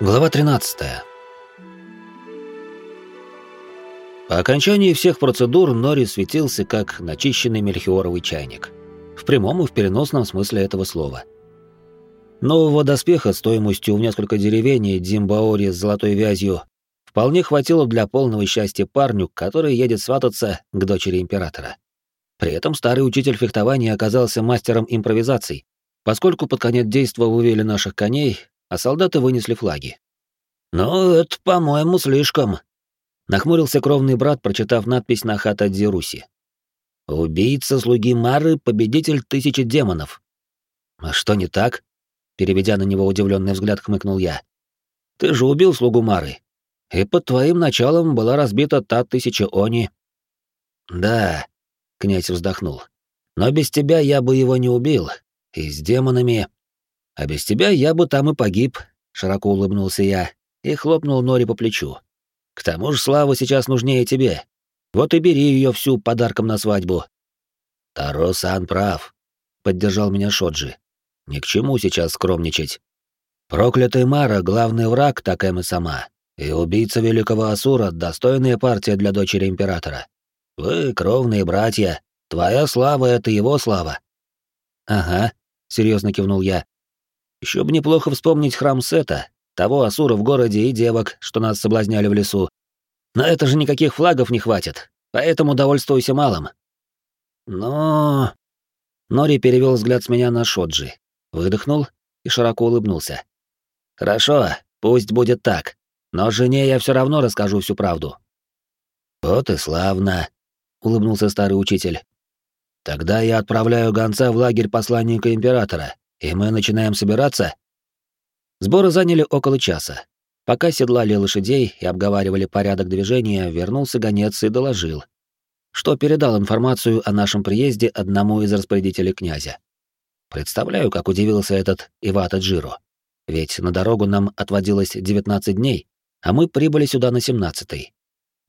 Глава 13. По окончании всех процедур Нори светился как начищенный мельхиоровый чайник. В прямом и в переносном смысле этого слова. Нового доспеха стоимостью в несколько деревень и Дзимбаори с золотой вязью вполне хватило для полного счастья парню, который едет свататься к дочери императора. При этом старый учитель фехтования оказался мастером импровизаций, поскольку под конец действа вывели наших коней, а солдаты вынесли флаги. «Ну, это, по-моему, слишком», — нахмурился кровный брат, прочитав надпись на хата Дзируси. «Убийца слуги Мары, победитель тысячи демонов». «А что не так?» — переведя на него удивленный взгляд, хмыкнул я. «Ты же убил слугу Мары, и под твоим началом была разбита та тысяча Они». «Да», — князь вздохнул, — «но без тебя я бы его не убил, и с демонами...» А без тебя я бы там и погиб, широко улыбнулся я и хлопнул Нори по плечу. К тому же слава сейчас нужнее тебе. Вот и бери ее всю подарком на свадьбу. Таро-сан прав, поддержал меня Шоджи. Ни к чему сейчас скромничать. Проклятый Мара — главный враг Такэмы сама, и убийца великого Асура — достойная партия для дочери императора. Вы — кровные братья, твоя слава — это его слава. Ага, серьезно кивнул я. Еще бы неплохо вспомнить храм Сета, того Асура в городе и девок, что нас соблазняли в лесу. Но это же никаких флагов не хватит, поэтому довольствуйся малым. Но... Нори перевел взгляд с меня на Шоджи, выдохнул и широко улыбнулся. «Хорошо, пусть будет так, но жене я все равно расскажу всю правду». «Вот и славно», — улыбнулся старый учитель. «Тогда я отправляю гонца в лагерь посланника императора, и мы начинаем собираться? Сборы заняли около часа. Пока седлали лошадей и обговаривали порядок движения, вернулся гонец и доложил, что передал информацию о нашем приезде одному из распорядителей князя. Представляю, как удивился этот Ивата Джиро. Ведь на дорогу нам отводилось 19 дней, а мы прибыли сюда на 17-й.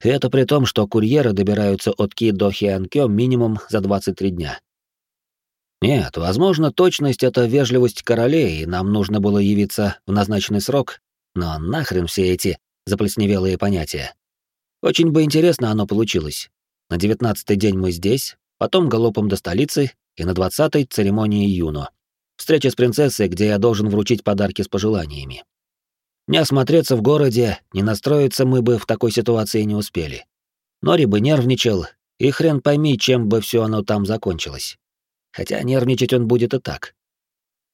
И это при том, что курьеры добираются от Ки до Хианкё минимум за 23 дня. Нет, возможно, точность — это вежливость королей, и нам нужно было явиться в назначенный срок, но нахрен все эти заплесневелые понятия. Очень бы интересно оно получилось. На девятнадцатый день мы здесь, потом галопом до столицы, и на двадцатой — церемонии Юно. Встреча с принцессой, где я должен вручить подарки с пожеланиями. Не осмотреться в городе, не настроиться мы бы в такой ситуации не успели. Нори бы нервничал, и хрен пойми, чем бы все оно там закончилось хотя нервничать он будет и так.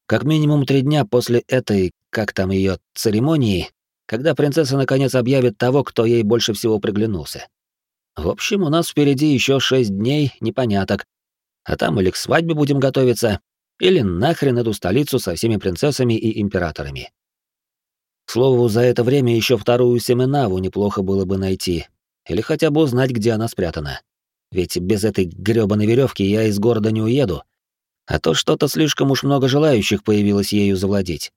Как минимум три дня после этой, как там ее, церемонии, когда принцесса наконец объявит того, кто ей больше всего приглянулся. В общем, у нас впереди еще шесть дней непоняток, а там или к свадьбе будем готовиться, или нахрен эту столицу со всеми принцессами и императорами. К слову, за это время еще вторую Семенаву неплохо было бы найти, или хотя бы узнать, где она спрятана. Ведь без этой грёбаной веревки я из города не уеду, а то что-то слишком уж много желающих появилось ею завладеть.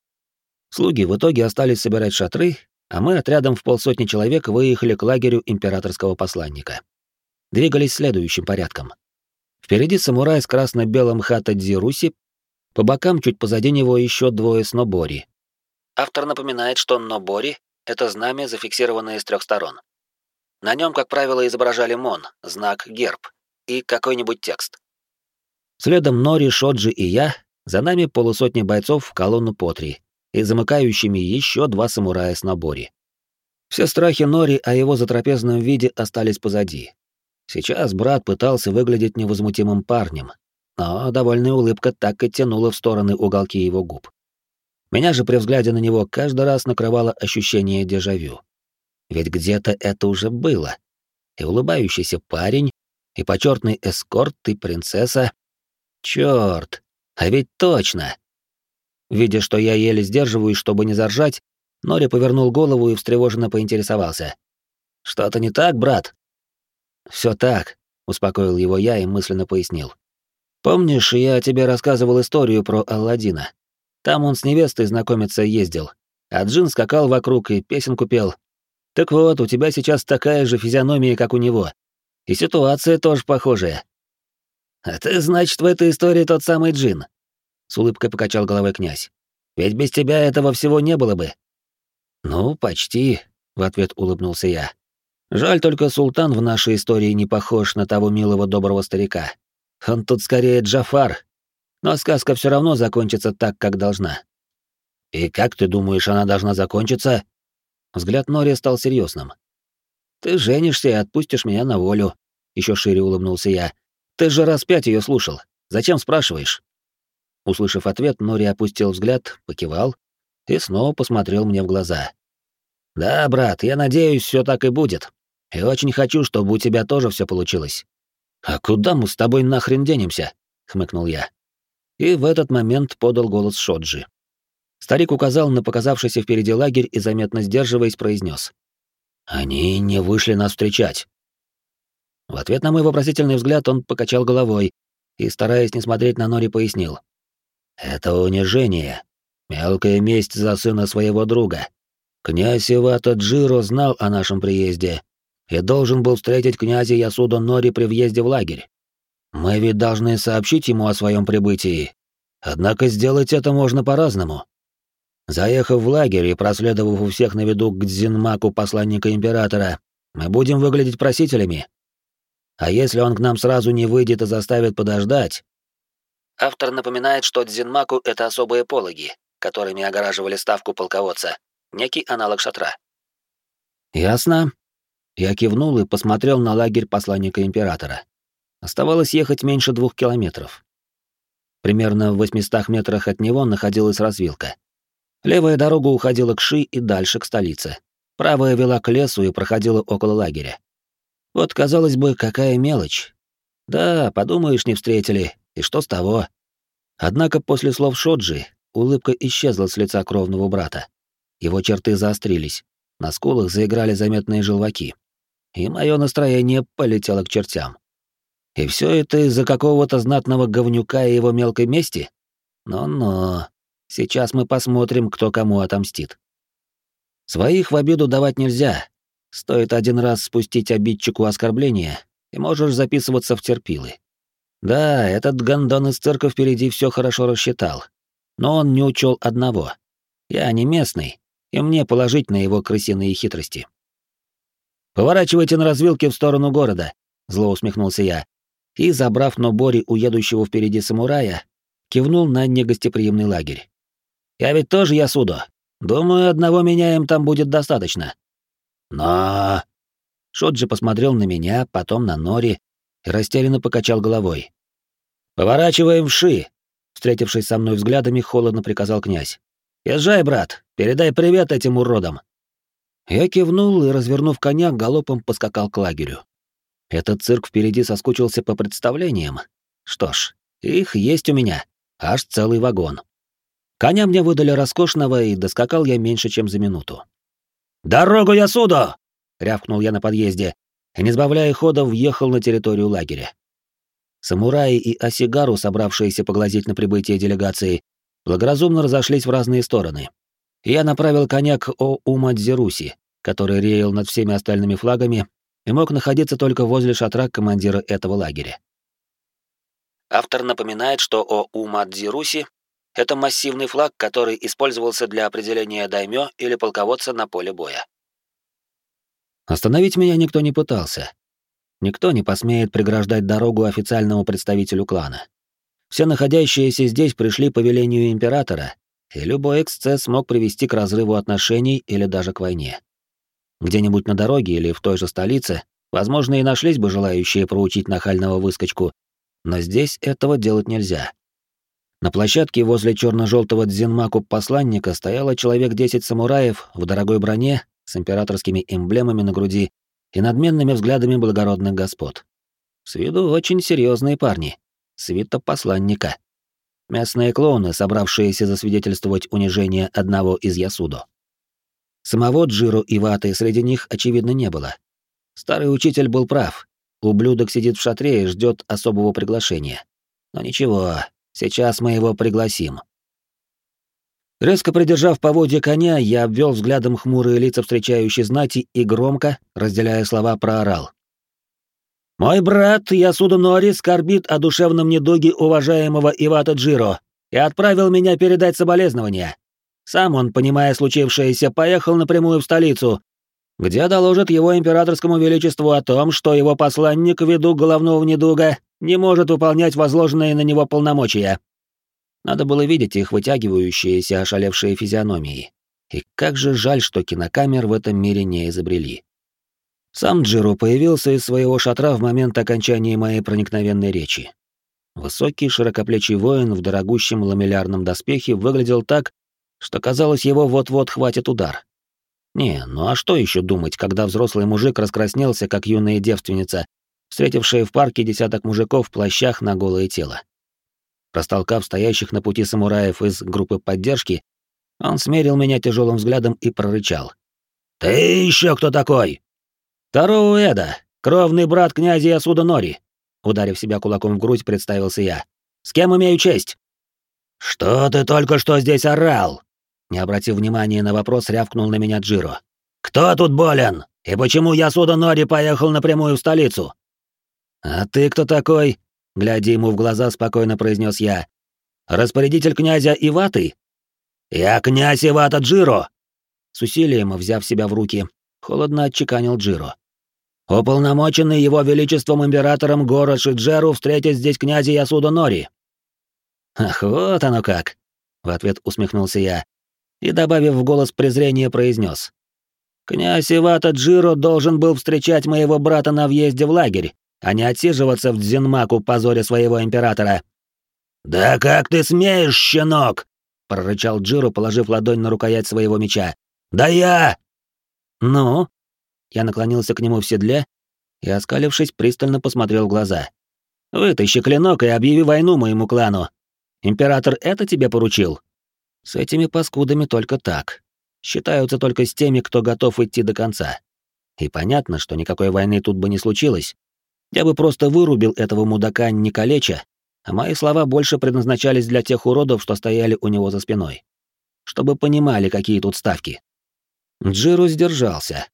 Слуги в итоге остались собирать шатры, а мы отрядом в полсотни человек выехали к лагерю императорского посланника. Двигались следующим порядком. Впереди самурай с красно-белым хата Дзируси, по бокам чуть позади него еще двое снобори. Автор напоминает, что нобори — это знамя, зафиксированное с трех сторон. На нем, как правило, изображали мон, знак, герб и какой-нибудь текст. Следом Нори, Шоджи и я, за нами полусотни бойцов в колонну по три, и замыкающими еще два самурая с набори. Все страхи Нори о его затрапезном виде остались позади. Сейчас брат пытался выглядеть невозмутимым парнем, но довольная улыбка так и тянула в стороны уголки его губ. Меня же при взгляде на него каждый раз накрывало ощущение дежавю. Ведь где-то это уже было. И улыбающийся парень, и почетный эскорт, и принцесса, Черт, а ведь точно. Видя, что я еле сдерживаюсь, чтобы не заржать, Нори повернул голову и встревоженно поинтересовался. «Что-то не так, брат?» «Все так», — успокоил его я и мысленно пояснил. «Помнишь, я тебе рассказывал историю про Алладина? Там он с невестой знакомиться ездил, а Джин скакал вокруг и песенку пел. Так вот, у тебя сейчас такая же физиономия, как у него. И ситуация тоже похожая. «А ты, значит, в этой истории тот самый Джин?» С улыбкой покачал головой князь. «Ведь без тебя этого всего не было бы». Ну, почти, в ответ улыбнулся я. Жаль только султан в нашей истории не похож на того милого доброго старика. Он тут скорее Джафар. Но сказка все равно закончится так, как должна. И как ты думаешь, она должна закончиться? Взгляд Нори стал серьезным. Ты женишься и отпустишь меня на волю, еще шире улыбнулся я. Ты же раз пять ее слушал. Зачем спрашиваешь? Услышав ответ, Нори опустил взгляд, покивал и снова посмотрел мне в глаза. Да, брат, я надеюсь, все так и будет. И очень хочу, чтобы у тебя тоже все получилось. А куда мы с тобой нахрен денемся? хмыкнул я. И в этот момент подал голос Шоджи. Старик указал на показавшийся впереди лагерь и, заметно сдерживаясь, произнес: «Они не вышли нас встречать». В ответ на мой вопросительный взгляд он покачал головой и, стараясь не смотреть на Нори, пояснил. «Это унижение. Мелкая месть за сына своего друга. Князь Ивата Джиро знал о нашем приезде и должен был встретить князя Ясуда Нори при въезде в лагерь. Мы ведь должны сообщить ему о своем прибытии. Однако сделать это можно по-разному. Заехав в лагерь и проследовав у всех на виду к Дзинмаку посланника императора, мы будем выглядеть просителями. А если он к нам сразу не выйдет и заставит подождать... Автор напоминает, что Дзинмаку — это особые пологи, которыми огораживали ставку полководца, некий аналог шатра. «Ясно». Я кивнул и посмотрел на лагерь посланника императора. Оставалось ехать меньше двух километров. Примерно в 800 метрах от него находилась развилка. Левая дорога уходила к Ши и дальше к столице. Правая вела к лесу и проходила около лагеря. Вот, казалось бы, какая мелочь. Да, подумаешь, не встретили, и что с того? Однако после слов Шоджи улыбка исчезла с лица кровного брата. Его черты заострились, на скулах заиграли заметные желваки. И мое настроение полетело к чертям. И все это из-за какого-то знатного говнюка и его мелкой мести? Но-но. Сейчас мы посмотрим, кто кому отомстит. Своих в обиду давать нельзя. Стоит один раз спустить обидчику оскорбление, и можешь записываться в терпилы. Да, этот гондон из цирка впереди все хорошо рассчитал. Но он не учел одного. Я не местный, и мне положить на его крысиные хитрости. «Поворачивайте на развилке в сторону города», — зло усмехнулся я, и, забрав Нобори, уедущего впереди самурая, кивнул на негостеприимный лагерь. Я ведь тоже Ясудо. Думаю, одного меня им там будет достаточно. Но... Шоджи посмотрел на меня, потом на Нори и растерянно покачал головой. «Поворачиваем в Ши!» Встретившись со мной взглядами, холодно приказал князь. «Езжай, брат, передай привет этим уродам!» Я кивнул и, развернув коня, галопом поскакал к лагерю. Этот цирк впереди соскучился по представлениям. Что ж, их есть у меня, аж целый вагон. Коня мне выдали роскошного, и доскакал я меньше, чем за минуту. «Дорогу я суду!» — рявкнул я на подъезде, и, не сбавляя хода, въехал на территорию лагеря. Самураи и Осигару, собравшиеся поглазеть на прибытие делегации, благоразумно разошлись в разные стороны. Я направил коня к Оумадзируси, который реял над всеми остальными флагами и мог находиться только возле шатра командира этого лагеря. Автор напоминает, что Оумадзируси это массивный флаг, который использовался для определения даймё или полководца на поле боя. Остановить меня никто не пытался. Никто не посмеет преграждать дорогу официальному представителю клана. Все находящиеся здесь пришли по велению императора, и любой эксцесс мог привести к разрыву отношений или даже к войне. Где-нибудь на дороге или в той же столице, возможно, и нашлись бы желающие проучить нахального выскочку, но здесь этого делать нельзя. На площадке возле черно-желтого дзинмаку посланника стояло человек 10 самураев в дорогой броне с императорскими эмблемами на груди и надменными взглядами благородных господ. С виду очень серьезные парни. Свита посланника. Местные клоуны, собравшиеся засвидетельствовать унижение одного из Ясудо. Самого Джиро и Ваты среди них, очевидно, не было. Старый учитель был прав. Ублюдок сидит в шатре и ждет особого приглашения. Но ничего, Сейчас мы его пригласим. Резко придержав поводья коня, я обвел взглядом хмурые лица встречающей знати и громко, разделяя слова, проорал. «Мой брат Ясуда Нори скорбит о душевном недуге уважаемого Ивата Джиро и отправил меня передать соболезнования. Сам он, понимая случившееся, поехал напрямую в столицу, где доложит его императорскому величеству о том, что его посланник ввиду головного недуга не может выполнять возложенные на него полномочия. Надо было видеть их вытягивающиеся ошалевшие физиономии. И как же жаль, что кинокамер в этом мире не изобрели. Сам Джиро появился из своего шатра в момент окончания моей проникновенной речи. Высокий, широкоплечий воин в дорогущем ламеллярном доспехе выглядел так, что казалось, его вот-вот хватит удар. Не, ну а что еще думать, когда взрослый мужик раскраснелся, как юная девственница, встретившая в парке десяток мужиков в плащах на голое тело. Растолкав стоящих на пути самураев из группы поддержки, он смерил меня тяжелым взглядом и прорычал. «Ты еще кто такой?» «Тароу Эда, кровный брат князя Ясуда Нори», ударив себя кулаком в грудь, представился я. «С кем имею честь?» «Что ты только что здесь орал?» Не обратив внимания на вопрос, рявкнул на меня Джиро. «Кто тут болен? И почему Ясуда Нори поехал напрямую в столицу?» «А ты кто такой?» Глядя ему в глаза, спокойно произнес я. «Распорядитель князя Иваты?» «Я князь Ивата Джиро!» С усилием, взяв себя в руки, холодно отчеканил Джиро. «Уполномоченный его величеством императором Гора Шиджеру встретить здесь князя Ясуда Нори». «Ах, вот оно как!» — в ответ усмехнулся я и, добавив в голос презрения, произнес. «Князь Ивата Джиро должен был встречать моего брата на въезде в лагерь, а не отсиживаться в Дзинмаку позоре своего императора». «Да как ты смеешь, щенок!» — прорычал Джиро, положив ладонь на рукоять своего меча. «Да я!» «Ну?» Я наклонился к нему в седле и, оскалившись, пристально посмотрел в глаза. «Вытащи клинок и объяви войну моему клану. Император это тебе поручил?» С этими паскудами только так. Считаются только с теми, кто готов идти до конца. И понятно, что никакой войны тут бы не случилось, я бы просто вырубил этого мудака не калеча, а мои слова больше предназначались для тех уродов, что стояли у него за спиной. Чтобы понимали, какие тут ставки. Джиру сдержался.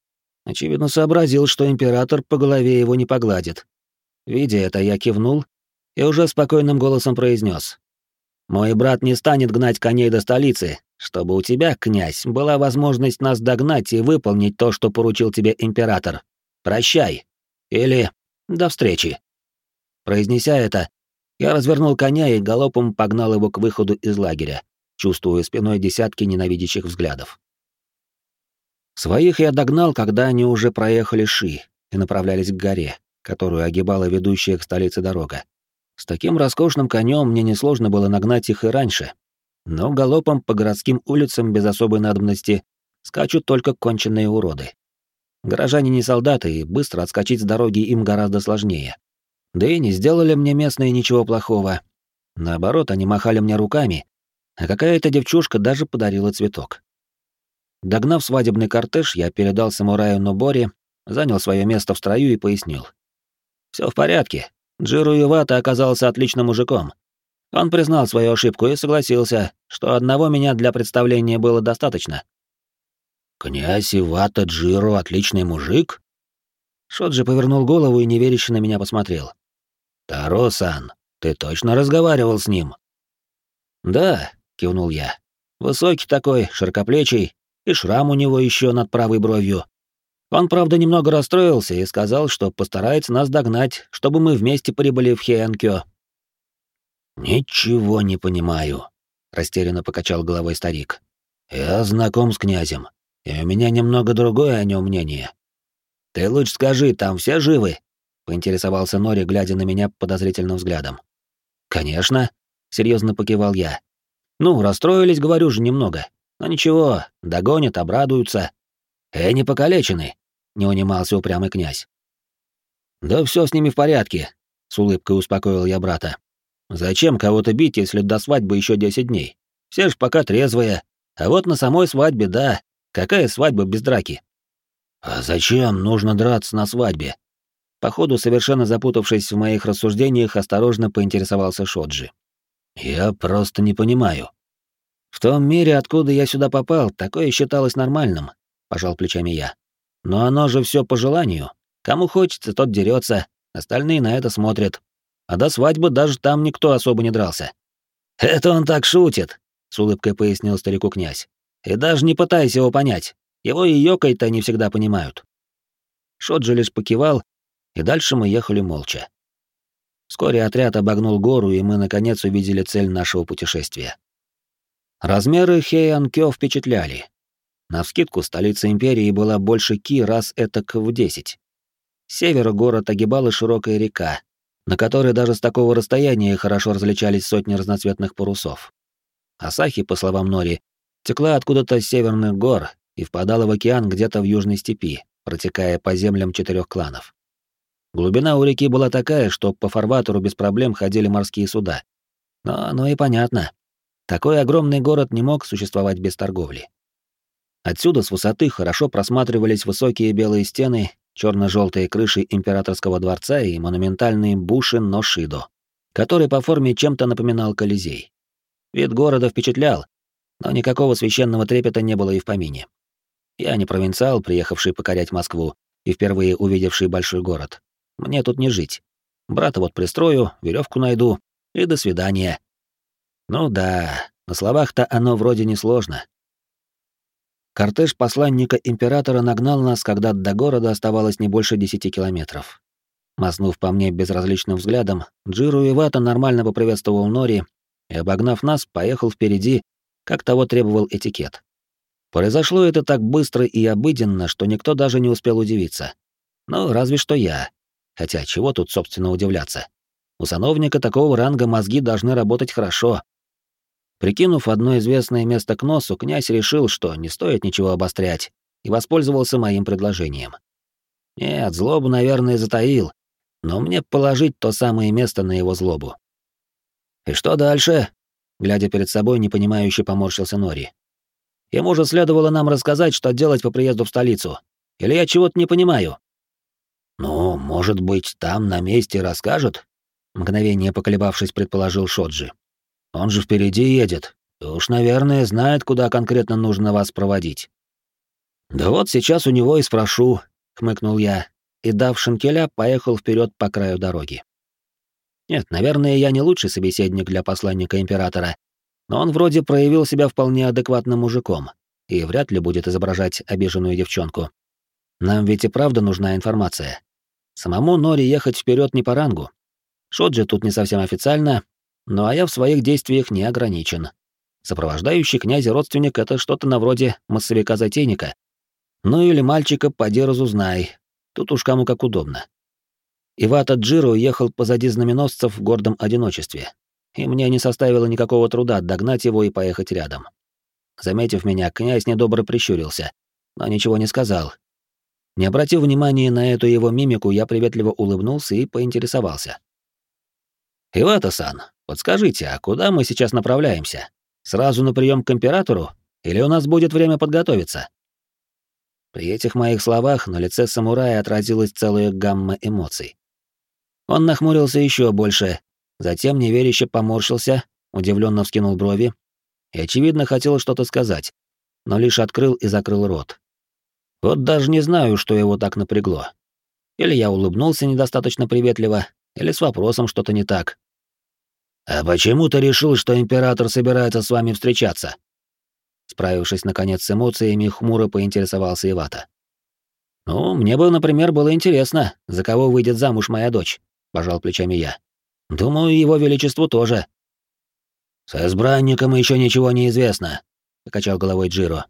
Очевидно, сообразил, что император по голове его не погладит. Видя это, я кивнул и уже спокойным голосом произнес: «Мой брат не станет гнать коней до столицы, чтобы у тебя, князь, была возможность нас догнать и выполнить то, что поручил тебе император. Прощай. Или до встречи. Произнеся это, я развернул коня и галопом погнал его к выходу из лагеря, чувствуя спиной десятки ненавидящих взглядов. Своих я догнал, когда они уже проехали Ши и направлялись к горе, которую огибала ведущая к столице дорога. С таким роскошным конем мне несложно было нагнать их и раньше, но галопом по городским улицам без особой надобности скачут только конченые уроды. Горожане не солдаты, и быстро отскочить с дороги им гораздо сложнее. Да и не сделали мне местные ничего плохого. Наоборот, они махали мне руками, а какая-то девчушка даже подарила цветок. Догнав свадебный кортеж, я передал самураю Нобори, занял свое место в строю и пояснил. Все в порядке. Джиру Ивата оказался отличным мужиком. Он признал свою ошибку и согласился, что одного меня для представления было достаточно. «Князь Ивата Джиро — отличный мужик?» Шоджи повернул голову и неверяще на меня посмотрел. «Таро-сан, ты точно разговаривал с ним?» «Да», — кивнул я. «Высокий такой, широкоплечий, и шрам у него еще над правой бровью. Он, правда, немного расстроился и сказал, что постарается нас догнать, чтобы мы вместе прибыли в Хиэнкё». «Ничего не понимаю», — растерянно покачал головой старик. «Я знаком с князем и у меня немного другое о нем мнение. Ты лучше скажи, там все живы? поинтересовался Нори, глядя на меня подозрительным взглядом. Конечно, серьезно покивал я. Ну, расстроились, говорю же, немного. Но ничего, догонят, обрадуются. Э, не покалечены, не унимался упрямый князь. Да все с ними в порядке, с улыбкой успокоил я брата. Зачем кого-то бить, если до свадьбы еще десять дней? Все ж пока трезвые. А вот на самой свадьбе, да, Какая свадьба без драки? А зачем нужно драться на свадьбе? Походу, совершенно запутавшись в моих рассуждениях, осторожно поинтересовался Шоджи. Я просто не понимаю. В том мире, откуда я сюда попал, такое считалось нормальным, пожал плечами я. Но оно же все по желанию. Кому хочется, тот дерется, остальные на это смотрят. А до свадьбы даже там никто особо не дрался. Это он так шутит, с улыбкой пояснил старику князь. И даже не пытайся его понять. Его и Йокой-то не всегда понимают. Шоджи лишь покивал, и дальше мы ехали молча. Вскоре отряд обогнул гору, и мы наконец увидели цель нашего путешествия. Размеры Хейанкё впечатляли. Навскидку столица империи была больше Ки раз этак в десять. С севера город огибала широкая река, на которой даже с такого расстояния хорошо различались сотни разноцветных парусов. Асахи, по словам Нори, текла откуда-то с северных гор и впадала в океан где-то в южной степи, протекая по землям четырех кланов. Глубина у реки была такая, что по фарватеру без проблем ходили морские суда. Но оно и понятно. Такой огромный город не мог существовать без торговли. Отсюда с высоты хорошо просматривались высокие белые стены, черно-желтые крыши императорского дворца и монументальные буши Ношидо, который по форме чем-то напоминал Колизей. Вид города впечатлял, но никакого священного трепета не было и в помине. Я не провинциал, приехавший покорять Москву и впервые увидевший большой город. Мне тут не жить. Брата вот пристрою, веревку найду, и до свидания. Ну да, на словах-то оно вроде не сложно. Кортеж посланника императора нагнал нас, когда до города оставалось не больше десяти километров. Мазнув по мне безразличным взглядом, Джиру Ивата нормально поприветствовал Нори и, обогнав нас, поехал впереди, как того требовал этикет. Произошло это так быстро и обыденно, что никто даже не успел удивиться. Ну, разве что я. Хотя чего тут, собственно, удивляться? У сановника такого ранга мозги должны работать хорошо. Прикинув одно известное место к носу, князь решил, что не стоит ничего обострять, и воспользовался моим предложением. Нет, злобу, наверное, затаил, но мне положить то самое место на его злобу. «И что дальше?» Глядя перед собой, непонимающе поморщился Нори. Ему же следовало нам рассказать, что делать по приезду в столицу. Или я чего-то не понимаю?» «Ну, может быть, там на месте расскажет?» Мгновение поколебавшись, предположил Шоджи. «Он же впереди едет. И уж, наверное, знает, куда конкретно нужно вас проводить». «Да вот сейчас у него и спрошу», — хмыкнул я, и, дав шинкеля, поехал вперед по краю дороги. Нет, наверное, я не лучший собеседник для посланника императора, но он вроде проявил себя вполне адекватным мужиком и вряд ли будет изображать обиженную девчонку. Нам ведь и правда нужна информация. Самому Нори ехать вперед не по рангу. Шоджи тут не совсем официально, ну а я в своих действиях не ограничен. Сопровождающий князя родственник — это что-то на вроде массовика-затейника. Ну или мальчика поди разузнай. Тут уж кому как удобно. Ивата Джиро ехал позади знаменосцев в гордом одиночестве, и мне не составило никакого труда догнать его и поехать рядом. Заметив меня, князь недобро прищурился, но ничего не сказал. Не обратив внимания на эту его мимику, я приветливо улыбнулся и поинтересовался. «Ивата-сан, подскажите, а куда мы сейчас направляемся? Сразу на прием к императору? Или у нас будет время подготовиться?» При этих моих словах на лице самурая отразилась целая гамма эмоций. Он нахмурился еще больше, Затем неверяще поморщился, удивленно вскинул брови и, очевидно, хотел что-то сказать, но лишь открыл и закрыл рот. Вот даже не знаю, что его так напрягло. Или я улыбнулся недостаточно приветливо, или с вопросом что-то не так. «А почему ты решил, что император собирается с вами встречаться?» Справившись, наконец, с эмоциями, хмуро поинтересовался Ивата. «Ну, мне бы, например, было интересно, за кого выйдет замуж моя дочь», — пожал плечами я. Думаю, его величеству тоже. С избранником еще ничего не известно, покачал головой Джиро.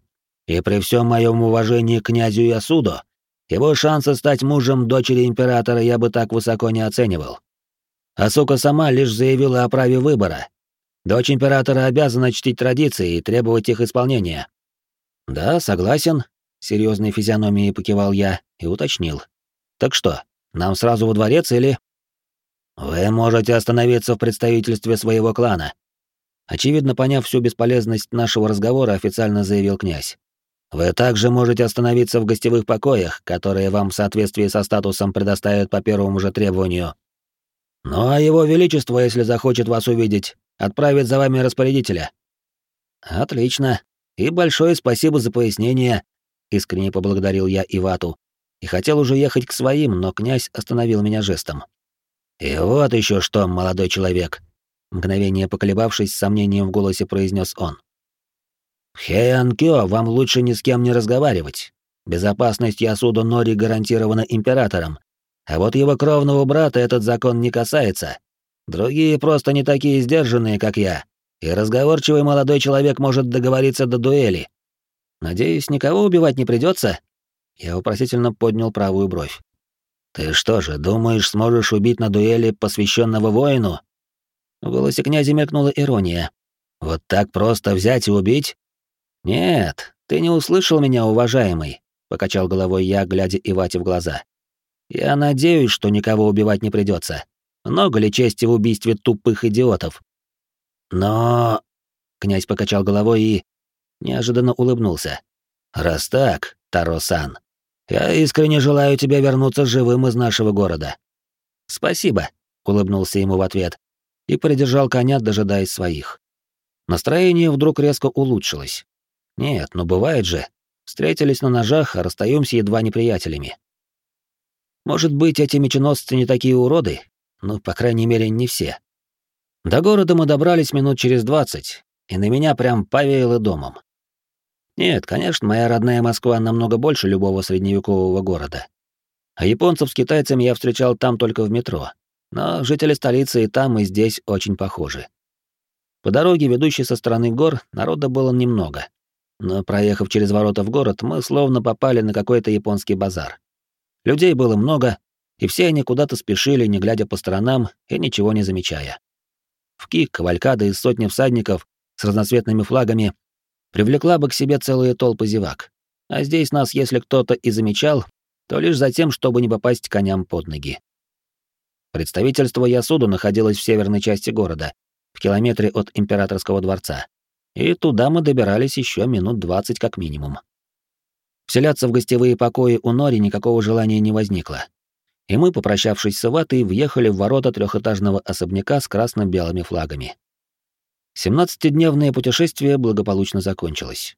И при всем моем уважении к князю Ясудо, его шансы стать мужем дочери императора я бы так высоко не оценивал. Асука сама лишь заявила о праве выбора. Дочь императора обязана чтить традиции и требовать их исполнения. Да, согласен, серьезной физиономией покивал я и уточнил. Так что, нам сразу во дворец или вы можете остановиться в представительстве своего клана. Очевидно, поняв всю бесполезность нашего разговора, официально заявил князь. Вы также можете остановиться в гостевых покоях, которые вам в соответствии со статусом предоставят по первому же требованию. Ну его величество, если захочет вас увидеть, отправит за вами распорядителя. Отлично. И большое спасибо за пояснение, искренне поблагодарил я Ивату. И хотел уже ехать к своим, но князь остановил меня жестом. «И вот еще что, молодой человек!» Мгновение поколебавшись, с сомнением в голосе произнес он. Хэйанкё вам лучше ни с кем не разговаривать. Безопасность Ясуда Нори гарантирована императором, а вот его кровного брата этот закон не касается. Другие просто не такие сдержанные, как я, и разговорчивый молодой человек может договориться до дуэли. Надеюсь, никого убивать не придется. Я вопросительно поднял правую бровь. Ты что же, думаешь, сможешь убить на дуэли посвященного воину? В голосе князя мелькнула ирония. Вот так просто взять и убить? Нет, ты не услышал меня, уважаемый, покачал головой я, глядя Ивате в глаза. Я надеюсь, что никого убивать не придется. Много ли чести в убийстве тупых идиотов? Но... Князь покачал головой и... Неожиданно улыбнулся. Раз так, Таро-сан, я искренне желаю тебе вернуться живым из нашего города. Спасибо, улыбнулся ему в ответ и придержал коня, дожидаясь своих. Настроение вдруг резко улучшилось. Нет, ну бывает же. Встретились на ножах, а расстаемся едва неприятелями. Может быть, эти меченосцы не такие уроды? Ну, по крайней мере, не все. До города мы добрались минут через двадцать, и на меня прям повеяло домом. Нет, конечно, моя родная Москва намного больше любого средневекового города. А японцев с китайцами я встречал там только в метро. Но жители столицы и там, и здесь очень похожи. По дороге, ведущей со стороны гор, народа было немного. Но проехав через ворота в город, мы словно попали на какой-то японский базар. Людей было много, и все они куда-то спешили, не глядя по сторонам и ничего не замечая. В Кик кавалькада из сотни всадников с разноцветными флагами привлекла бы к себе целые толпы зевак. А здесь нас, если кто-то и замечал, то лишь за тем, чтобы не попасть коням под ноги. Представительство Ясуду находилось в северной части города, в километре от императорского дворца. И туда мы добирались еще минут двадцать как минимум. Вселяться в гостевые покои у Нори никакого желания не возникло. И мы, попрощавшись с Иватой, въехали в ворота трехэтажного особняка с красно-белыми флагами. Семнадцатидневное путешествие благополучно закончилось.